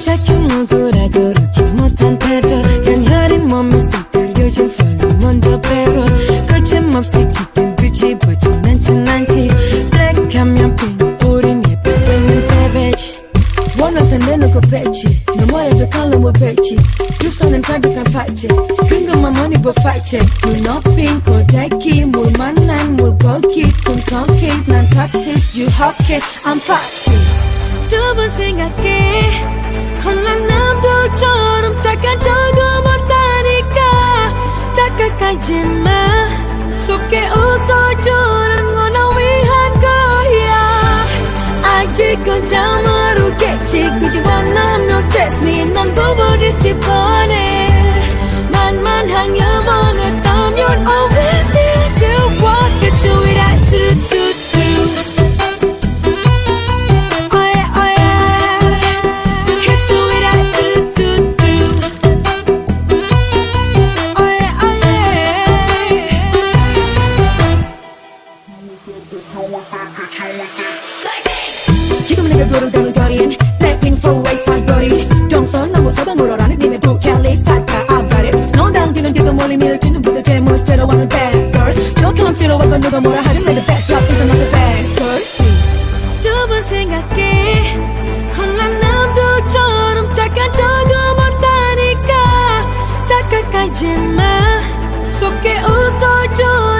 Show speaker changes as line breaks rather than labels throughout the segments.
자꾸 누구라도 놓지 못한 태도 간절한 몸에 싹 들려진 풀로 먼저 배로 거침없이 짙은 빛이 보진 않진 않지 블랙하면 핑 우린 예뻐지는 savage 원하선 내놓고 뺐지 너 머리에서 칼럼을 뺐지 두 손은 가득한 파채 큰 것만 머니 보파채 눈높인 고데기 물 만난 물 걷기 꿈통키 난 toxic you hot kid I'm foxy 두번 생각해 Jima, suke uso juu 지금 내가 구르다는 거리엔 Tapping for wayside 거리 동선 넘어 서방으로 라는 님의 부켈리 사카 I got it 넌 당기는 뒤도 멀리 밀지 눈부터 제 멋대로 와는 bad girl. 저 컨치로 와서 누가 뭐라 하든 내가 best rap is another bad girl. 두번 생각해. 혼란 남들처럼 착한 적은 못하니까. 착각하지 마. 속게 웃어주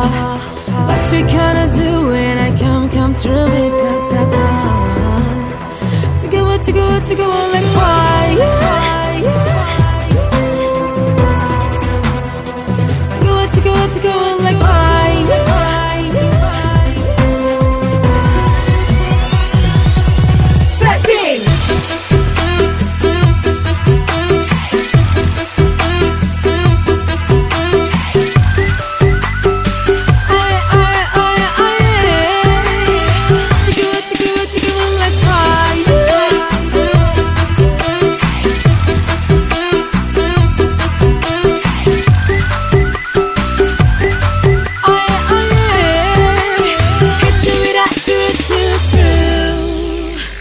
What you gonna do when I come, come through it, da da da. To go, to go, to go, like fire